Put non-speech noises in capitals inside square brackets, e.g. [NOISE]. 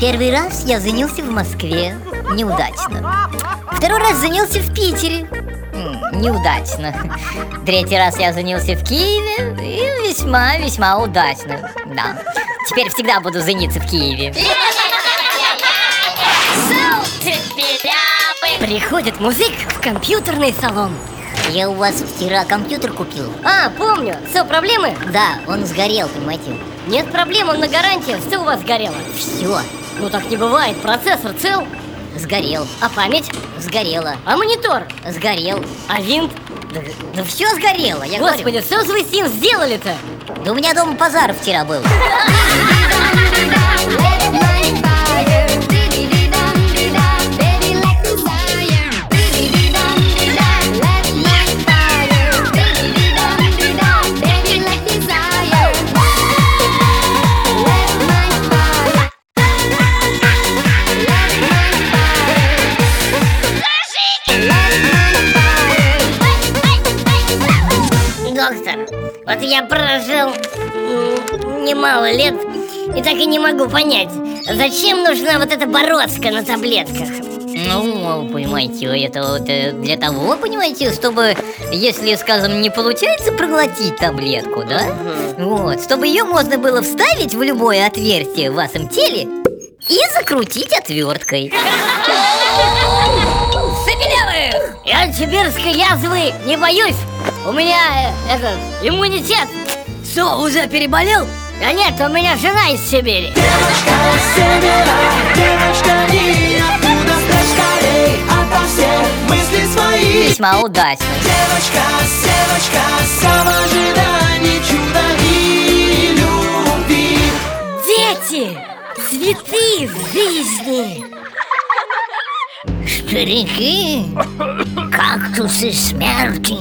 Первый раз я занялся в Москве. Неудачно. Второй раз занялся в Питере. Неудачно. Третий раз я занялся в Киеве. И весьма-весьма удачно. Да. Теперь всегда буду заниться в Киеве. Приходит музык в компьютерный салон. Я у вас вчера компьютер купил. А, помню. Все, проблемы? Да, он сгорел, понимаете. Нет проблем, он на гарантии. Все у вас сгорело. Все, Ну так не бывает. Процессор цел. сгорел. А память? Сгорело. А монитор? Сгорел. А винт? Да, да все сгорело, я Господи, все же вы с ним сделали-то? говорю. Да у меня дома пожар вчера был. [LAUGHS] Доктор, вот я прожил немало лет и так и не могу понять, зачем нужна вот эта бороздка на таблетках? Ну, понимаете, это вот э, для того, понимаете, чтобы, если, скажем, не получается проглотить таблетку, да? Вот, чтобы ее можно было вставить в любое отверстие в вашем теле и закрутить отверткой. [LAUGHS] Забелявых! Я сибирской язвы не боюсь. У меня э, этот иммунитет. Что, уже переболел? Да нет, у меня жена из Сибири. Девочка, не оттуда Спрячь скорей ото всех мыслей своих Весьма удачно. Девочка, девочка, сам ожиданий чуда и любви Дети! Цветы жизни! Старики, кактусы смерти.